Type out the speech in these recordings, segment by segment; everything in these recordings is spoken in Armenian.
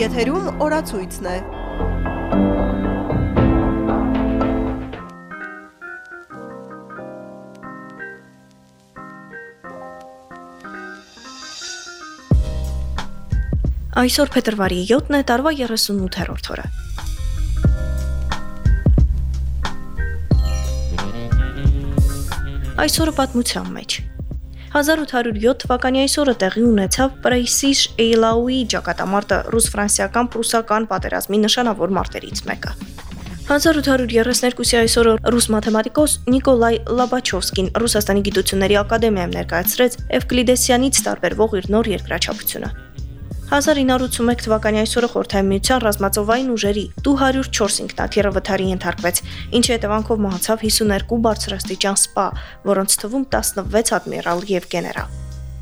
Եթերում օրացույցն է։ Այսօր փետրվարի 7-ն է, տարվա 38-րդ օրը։ Այսօրը պատմության մեջ 1807 թվականի այսօրը տեղի ունեցավ Պրեյսիշ Էյլաուի ճակատամարտը ռուս-ֆրանսիական պրուսական պատերազմի նշանավոր մարտերից մեկը։ 1832-ի այսօրը ռուս մաթեմատիկոս Նիկոլայ Լաբաչովսկին Ռուսաստանի գիտությունների ակադեմիայում ներկայացրեց Էվկլիդեսյանից տարբերվող իր նոր երկրաչափությունը։ 1981 թվականի այսօրը Խորհրդային Միության ռազմածովային ուժերի 204 ինքնաթիռը վթարի ենթարկվեց, ինչի հետևանքով մահացավ 52 բարձրաստիճան սպա, որոնց թվում 16 ադմիրալ եւ գեներալ։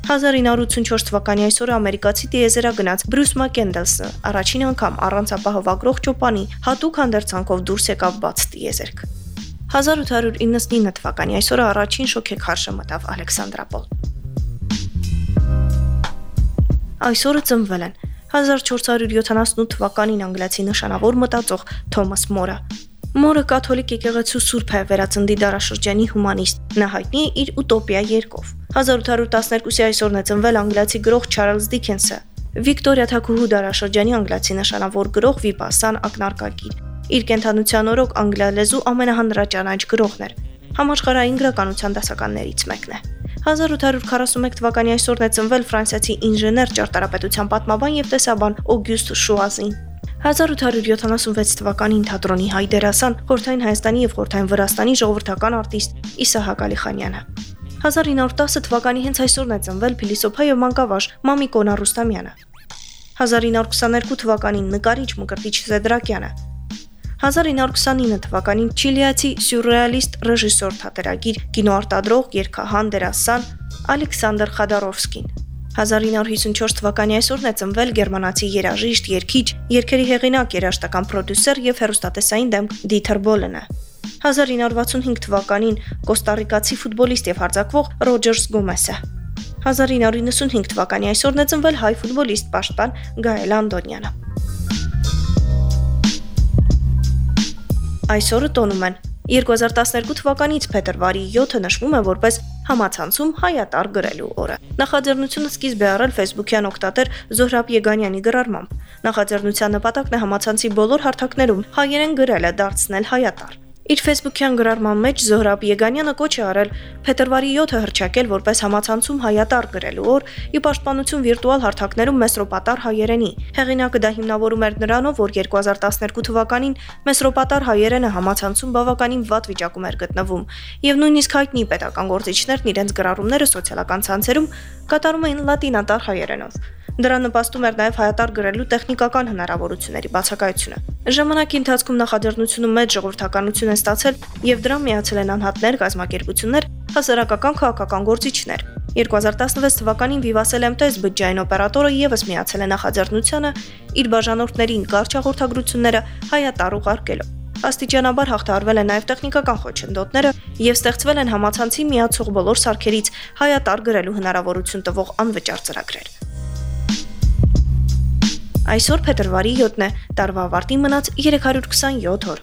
1984 թվականի այսօրը ամերիկացի տիեզերա գնաց Բրյուս Մակենդելսը առաջին անգամ առանց ապահովագրող ճոպանի հատուկ հանդերձանքով դուրս եկավ բաց տիեզերք։ 1899 թվականի այսօրը առաջին շոքեքարշը մտավ Ալեքսանդրապոլ։ Այսօրը ծնվել են 1478 թվականին անգլիացի նշանավոր մտածող Թոմաս Մորը։ Մորը կաթոլիկ եկեղեցու սուրբ է վերածնդի դարաշրջանի հումանիստ։ Նա հայտնի է իր ուտոպիա երկով։ 1812-ի այսօրն է ծնվել անգլիացի գրող Չարլզ Դիքենսը։ Վիկտորիա Թակուհու դարաշրջանի անգլիացի նշանավոր գրող Վիպասան ակնարկագիր։ Իր կենթանության օրոք անգլիալեզու ամենահանրաճանաչ գրողն էր։ Համաշխարհային գրականության դասականներից մեկն է։ 1841 թվականի այսօրն է ծնվել ֆրանսիացի ինժեներ, ճարտարապետության պատմաբան եւ տեսաբան Օգյուստ Շուազին։ 1876 թվականին թատրոնի հայ դերասան Խորթային Հայաստանի եւ Խորթային Վրաստանի ժողովրդական արտիստ Իսահակ Ալիխանյանը։ 1910 թվականի հենց այսօրն է ծնվել փիլիսոփա եւ մանկավարժ Մամիկոն Արուստամյանը։ 1922 թվականին նկարիչ Մկրտիչ Սեդրակյանը 1929 թվականին չիլիացի սյուրռեալիստ ռեժիսոր թատերագիր, կինոարտադրող, երգահան, դերասան Ալեքսանդր Խադարովսկին։ 1954 թվականի այսօրն է ծնվել գերմանացի երաժիշտ, երգիչ, երգերի հեղինակ, երաժշտական պրոդյուսեր եւ հեռուստատեսային դեմք Դիթեր Բոլենը։ 1965 թվականին կոստարիկացի ֆուտբոլիստ եւ հարձակվող Ռոջերս Գոմեսը։ 1995 թվականի այսօրն է ծնվել հայ ֆուտբոլիստ պաշտպան Գայել Անդոնյանը։ Այսօրը տոնում են. 2012 թվականից փետրվարի 7-ը նշվում է որպես համացանցում հայատար գրելու օրը։ Նախաձեռնությունը սկիզբ է առել Facebook-յան օգտատեր Զոհրաբ Եգանյանի գրառմամբ։ Նախաձեռնության նպատակն է համացանցի բոլոր հարթակներում հայերեն գրելը դարձնել հայատար։ Իր Facebook-յան գրառման մեջ Զոհրաբ Եգանյանը կոչ է արել փետրվարի 7-ը հրճակել որպես համացանցում հայատար գրելու օր՝ ի պաշտպանություն վիրտուալ հարթակներում մեսրոպատար հայերենի։ Հեղինակը դա հիմնավորում էր նրանով, որ 2012 թվականին մեսրոպատար հայերենը համացանցում բավականին վատ վիճակում էր գտնվում, եւ նույնիսկ հայտնի պետական գործիչներն իրենց գրառումները սոցիալական ցանցերում կատարում էին լատինատար հայերենով։ Դրա նպաստում էր նաև հայատար գրելու տեխնիկական հնարավորությունների բացակայությունը։ Ժամանակի ընթացքում նախաձեռնությունը մեծ ժողովրդականություն է ստացել եւ դրան միացել են անհատներ, գազམ་ակերպություններ, հասարակական քաղաքական գործիչներ։ 2016 թվականին Vivassel MTS բջջային օպերատորը եւս միացել է նախաձեռնությանը իր բաժանորդներին կարճ հաղորդագրությունները հայատար ուղարկելով։ Աստիճանաբար հաղթարվել են նաև տեխնիկական խոչընդոտները եւ ստեղծվել են համացանցի միացող բոլոր սարքերից հայատար գրելու հնարավորություն տվող անվճար ծրագրեր։ Այսօր փետրվարի 7-ն է, տարվա ավարտին մնաց 327 օր։